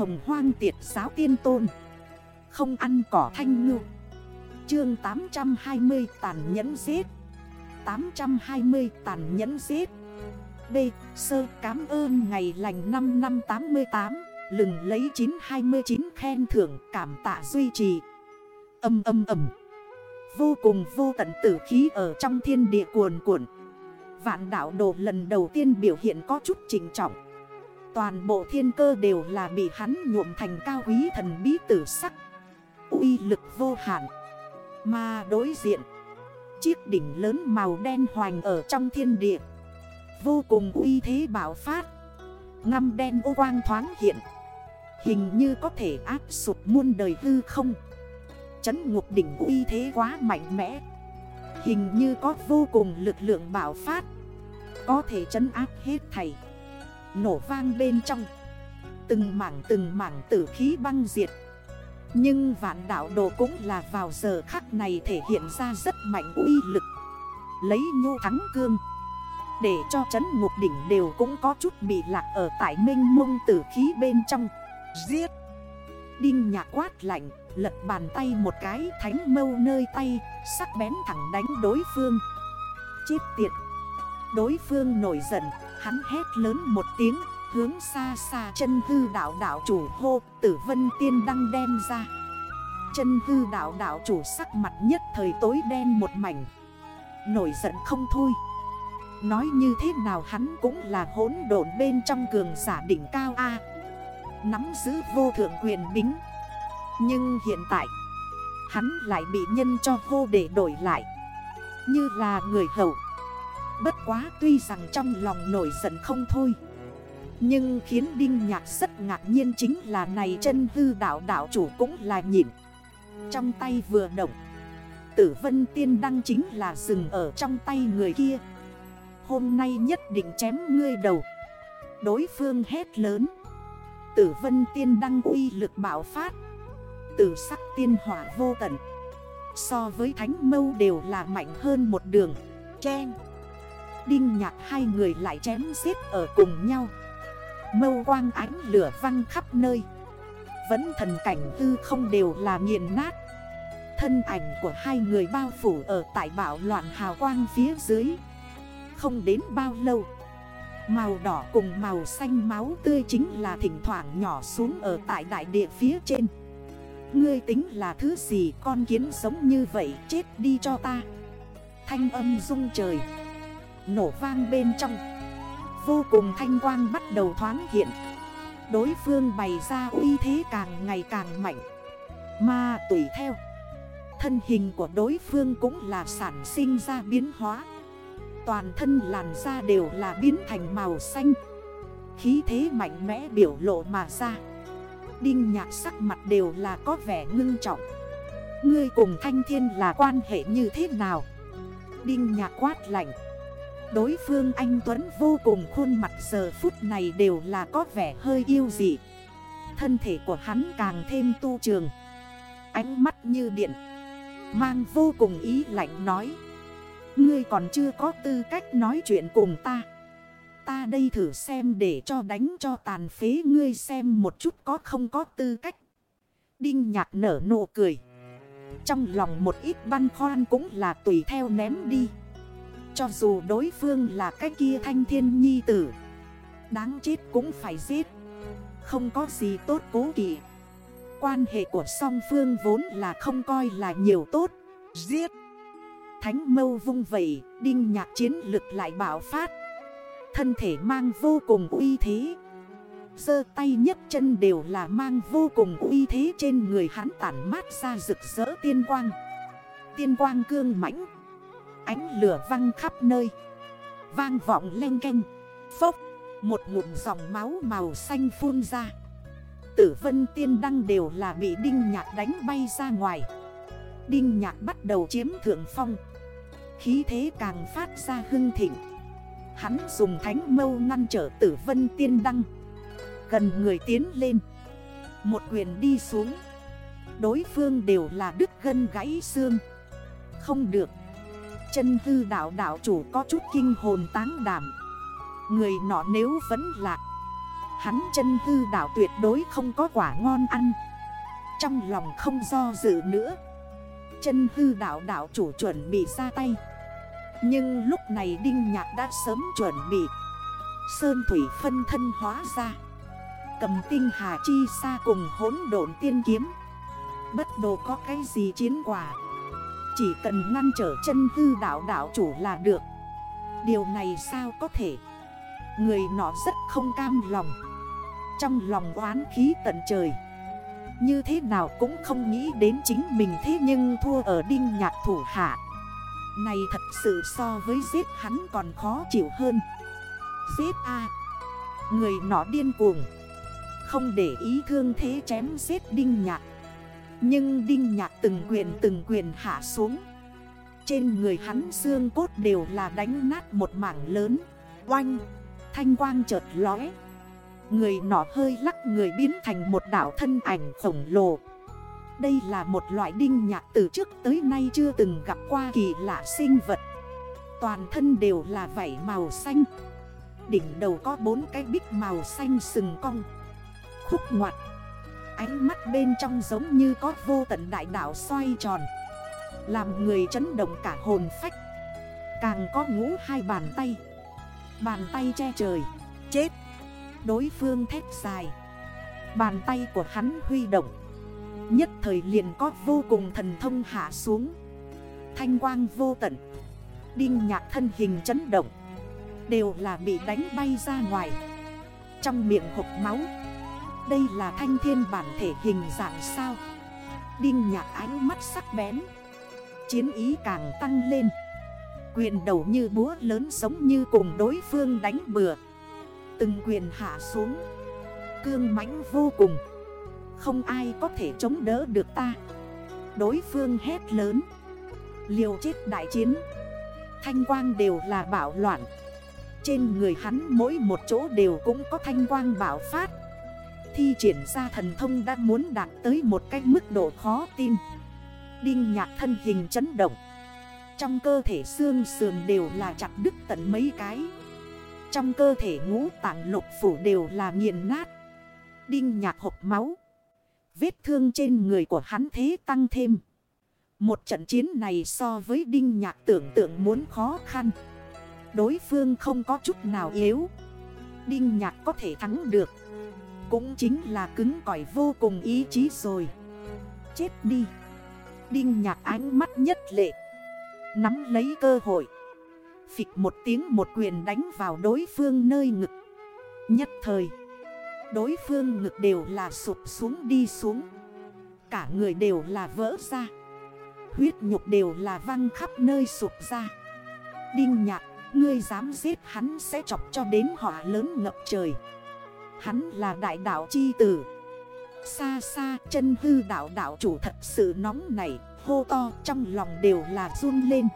hồng hoang tiệt giáo tiên tôn. Không ăn cỏ thanh ngư. Chương 820 tàn nhẫn giết. 820 tàn nhẫn giết. B. Sơ cảm ơn ngày lành 5 năm 88 Lừng lấy 929 khen thưởng cảm tạ duy trì. Âm âm âm Vô cùng vô tận tử khí ở trong thiên địa cuồn cuộn. Vạn đảo đồ lần đầu tiên biểu hiện có chút trình trọng. Toàn bộ thiên cơ đều là bị hắn nhuộm thành cao quý thần bí tử sắc. Uy lực vô hạn. Mà đối diện, Chiếc đỉnh lớn màu đen hoành ở trong thiên địa. Vô cùng uy thế bảo phát. Ngăm đen ô quang thoáng hiện. Hình như có thể áp sụt muôn đời hư không. Chấn ngục đỉnh uy thế quá mạnh mẽ. Hình như có vô cùng lực lượng bảo phát. Có thể chấn áp hết thầy. Nổ vang bên trong. Từng mảng từng mảng tử khí băng diệt. Nhưng vạn đảo đồ cũng là vào giờ khắc này thể hiện ra rất mạnh uy lực. Lấy nhô thắng cương. Để cho chấn ngục đỉnh đều cũng có chút bị lạc ở tại minh mông tử khí bên trong. Giết. Đinh nhạc quát lạnh, Lật bàn tay một cái, thánh mâu nơi tay, Sắc bén thẳng đánh đối phương. Chết tiệt. Đối phương nổi giận Hắn hét lớn một tiếng, Hướng xa xa chân hư đảo đảo chủ hô, Tử vân tiên đăng đem ra. Chân hư đảo đảo chủ sắc mặt nhất thời tối đen một mảnh. Nổi giận không thôi. Nói như thế nào hắn cũng là hỗn độn bên trong cường giả đỉnh cao A. Nắm giữ vô thượng quyền bính. Nhưng hiện tại, Hắn lại bị nhân cho vô để đổi lại. Như là người hậu Bất quá tuy rằng trong lòng nổi giận không thôi. Nhưng khiến Đinh Nhạc rất ngạc nhiên chính là này chân hư đảo đảo chủ cũng là nhịn. Trong tay vừa động, Tử vân tiên đăng chính là dừng ở trong tay người kia. Hôm nay nhất định chém ngươi đầu. Đối phương hét lớn. Tử vân tiên đăng uy lực bạo phát. Tử sắc tiên hỏa vô tận. So với thánh mâu đều là mạnh hơn một đường. Chen Đinh nhạc hai người lại chém giết ở cùng nhau. Mâu quang ánh lửa văng khắp nơi. Vẫn thần cảnh tư không đều là nghiền nát. Thân ảnh của hai người bao phủ ở tại bảo loạn hào quang phía dưới. Không đến bao lâu, Màu đỏ cùng màu xanh máu tươi chính là thỉnh thoảng nhỏ xuống ở tại đại địa phía trên. Ngươi tính là thứ gì con kiến sống như vậy, chết đi cho ta. Thanh âm rung trời. Nổ vang bên trong. Vô cùng thanh quang bắt đầu thoáng hiện. Đối phương bày ra uy thế càng ngày càng mạnh. Mà tùy theo. Thân hình của đối phương cũng là sản sinh ra biến hóa. Toàn thân làn da đều là biến thành màu xanh. Khí thế mạnh mẽ biểu lộ mà ra. Đinh nhạc sắc mặt đều là có vẻ ngưng trọng. Ngươi cùng thanh thiên là quan hệ như thế nào? Đinh nhạc quát lạnh. Đối phương anh Tuấn vô cùng khuôn mặt giờ phút này đều là có vẻ hơi yêu dị. Thân thể của hắn càng thêm tu trường. Ánh mắt như điện. Mang vô cùng ý lạnh nói. Ngươi còn chưa có tư cách nói chuyện cùng ta. Ta đây thử xem để cho đánh cho tàn phế ngươi xem một chút có không có tư cách. Đinh nhạc nở nụ cười. Trong lòng một ít băn khoan cũng là tùy theo ném đi. Cho dù đối phương là cái kia thanh thiên nhi tử Đáng chết cũng phải giết Không có gì tốt cố kỵ Quan hệ của song phương vốn là không coi là nhiều tốt Giết Thánh mâu vung vẩy, đinh nhạc chiến lực lại bảo phát. Thân thể mang vô cùng uy thế. Sơ tay nhấc chân đều là mang vô cùng uy thế trên người hắn tản mát ra rực rỡ tiên quang. Tiên quang cương mãnh Ánh lửa văng khắp nơi. Vang vọng len canh. Phốc. Một ngụm dòng máu màu xanh phun ra. Tử vân tiên đăng đều là bị đinh nhạc đánh bay ra ngoài. Đinh nhạc bắt đầu chiếm thượng phong. Khí thế càng phát ra hưng thịnh Hắn dùng thánh mâu ngăn trở tử vân tiên đăng Gần người tiến lên Một quyền đi xuống Đối phương đều là đứt gân gãy xương Không được Chân hư đảo đảo chủ có chút kinh hồn táng đảm. Người nọ nếu vẫn lạc Hắn chân hư đảo tuyệt đối không có quả ngon ăn. Trong lòng không do dự nữa, Chân hư đảo đảo chủ chuẩn bị ra tay. Nhưng lúc này Đinh Nhạc đã sớm chuẩn bị, Sơn Thủy phân thân hóa ra. Cầm tinh hà chi xa cùng hỗn độn tiên kiếm. Bất đồ có cái gì chiến quả? Chỉ cần ngăn trở chân hư đảo đảo chủ là được. Điều này sao có thể? Người nọ rất không cam lòng. Trong lòng oán khí tận trời. Như thế nào cũng không nghĩ đến chính mình thế nhưng thua ở đinh nhạc thủ hạ. Này thật sự so với giết hắn còn khó chịu hơn. Giết A. Người nọ điên cuồng. Không để ý thương thế chém giết đinh nhạc. Nhưng đinh nhạc từng quyền từng quyền hạ xuống. Trên người hắn xương cốt đều là đánh nát một mảng lớn. Oanh! Thanh quang chợt lóe. Người nọ hơi lắc người biến thành một đảo thân ảnh khổng lồ. Đây là một loại đinh nhạc từ trước tới nay chưa từng gặp qua kỳ lạ sinh vật. Toàn thân đều là vảy màu xanh. Đỉnh đầu có bốn cái bích màu xanh sừng cong. Khúc ngoặt. Ánh mắt bên trong giống như có vô tận đại đảo xoay tròn, Làm người chấn động cả hồn phách. Càng có ngũ hai bàn tay Bàn tay che trời, Chết. Đối phương thép dài, Bàn tay của hắn huy động. Nhất thời liền có vô cùng thần thông hạ xuống. Thanh quang vô tận, Đinh nhạc thân hình chấn động, Đều là bị đánh bay ra ngoài. Trong miệng hộp máu đây là thanh thiên bản thể hình dạng sao? Đinh nhạc ánh mắt sắc bén. Chiến ý càng tăng lên. Quyền đầu như búa lớn giống như cùng đối phương đánh bừa. Từng quyền hạ xuống. Cương mãnh vô cùng. Không ai có thể chống đỡ được ta. Đối phương hét lớn. Liều chết đại chiến. Thanh quang đều là bảo loạn. Trên người hắn mỗi một chỗ đều cũng có thanh quang bảo phát. Thi triển ra thần thông đã muốn đạt tới một cái mức độ khó tin. Đinh nhạc thân hình chấn động. Trong cơ thể xương sườn đều là chặt đứt tận mấy cái. Trong cơ thể ngũ tạng lục phủ đều là nghiền nát. Đinh nhạc hộp máu. Vết thương trên người của hắn thế tăng thêm. Một trận chiến này so với đinh nhạc tưởng tượng muốn khó khăn. Đối phương không có chút nào yếu. Đinh nhạc có thể thắng được. Cũng chính là cứng cỏi vô cùng ý chí rồi. Chết đi. Đinh nhạc ánh mắt nhất lệ. Nắm lấy cơ hội. Phịch một tiếng một quyền đánh vào đối phương nơi ngực. Nhất thời, Đối phương ngực đều là sụp xuống đi xuống. Cả người đều là vỡ ra. Huyết nhục đều là văng khắp nơi sụp ra. Đinh nhạc, Ngươi dám giết hắn sẽ chọc cho đến họa lớn ngập trời. Hắn là đại đạo chi tử. Xa xa, chân hư đạo đạo chủ thật sự nóng nảy, hô to, trong lòng đều là run lên.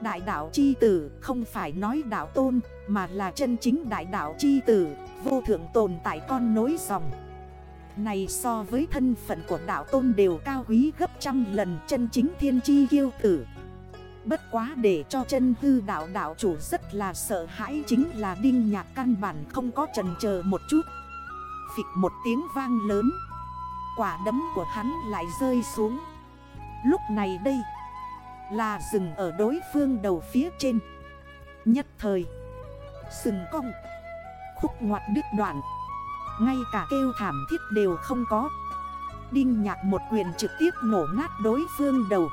Đại đạo chi tử không phải nói đạo tôn, Mà là chân chính đại đạo chi tử, Vô thượng tồn tại con nối dòng. Này so với thân phận của đạo tôn đều cao quý gấp trăm lần chân chính thiên chi kiêu tử. Bất quá để cho chân hư đạo đạo chủ rất là sợ hãi Chính là đinh nhạc căn bản không có trần chờ một chút. Phịch một tiếng vang lớn. Quả đấm của hắn lại rơi xuống. Lúc này đây, Là rừng ở đối phương đầu phía trên. Nhất thời, Sừng cong, Khúc ngoặt đứt đoạn. Ngay cả kêu thảm thiết đều không có. Đinh nhạc một quyền trực tiếp nổ nát đối phương đầu.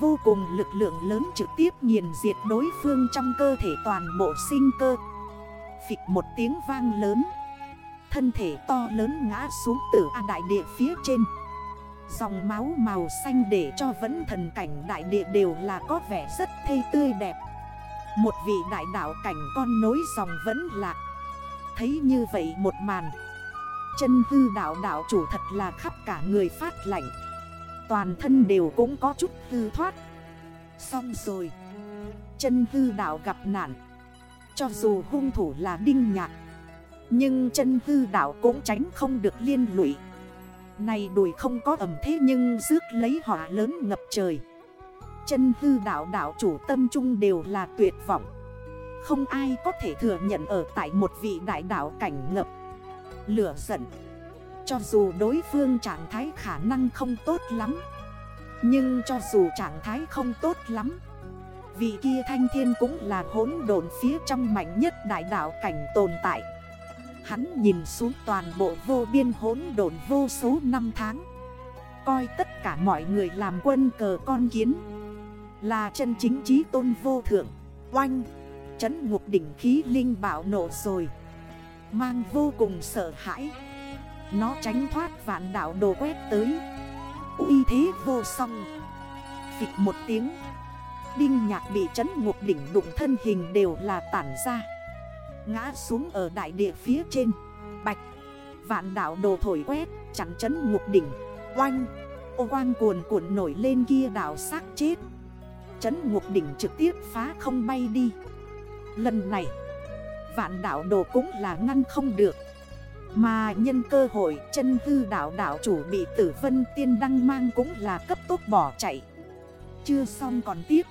Vô cùng lực lượng lớn trực tiếp nghiền diệt đối phương trong cơ thể toàn bộ sinh cơ. Phịch một tiếng vang lớn. Thân thể to lớn ngã xuống từ A đại địa phía trên. Dòng máu màu xanh để cho vẫn thần cảnh đại địa đều là có vẻ rất thê tươi đẹp. Một vị đại đạo cảnh con nối dòng vẫn lạc. Thấy như vậy một màn. Chân hư đạo đạo chủ thật là khắp cả người phát lạnh. Toàn thân đều cũng có chút hư thoát. Xong rồi, Chân hư đạo gặp nạn. Cho dù hung thủ là đinh nhạc, Nhưng chân hư đạo cũng tránh không được liên lụy. Này đuổi không có ẩm thế nhưng rước lấy họa lớn ngập trời. Chân hư đảo đảo chủ tâm trung đều là tuyệt vọng. Không ai có thể thừa nhận ở tại một vị đại đảo cảnh ngập, Lửa giận. Cho dù đối phương trạng thái khả năng không tốt lắm. Nhưng cho dù trạng thái không tốt lắm, Vị kia thanh thiên cũng là hỗn độn phía trong mạnh nhất đại đạo cảnh tồn tại. Hắn nhìn xuống toàn bộ vô biên hỗn độn vô số năm tháng, Coi tất cả mọi người làm quân cờ con kiến, Là chân chính trí tôn vô thượng, Oanh, Chấn ngục đỉnh khí linh bạo nổ rồi, Mang vô cùng sợ hãi. Nó tránh thoát vạn đảo đồ quét tới. Uy thế vô song. Phịch một tiếng. Đinh nhạc bị chấn ngục đỉnh đụng thân hình đều là tản ra. Ngã xuống ở đại địa phía trên. Bạch. Vạn đảo đồ thổi quét Chẳng chấn ngục đỉnh. Oanh. Ô quang cuồn cuộn nổi lên kia đảo xác chết. Chấn ngục đỉnh trực tiếp phá không bay đi. Lần này, Vạn đảo đồ cũng là ngăn không được. Mà nhân cơ hội chân hư đảo đảo chủ bị tử vân tiên đăng mang cũng là cấp tốc bỏ chạy. Chưa xong còn tiếp.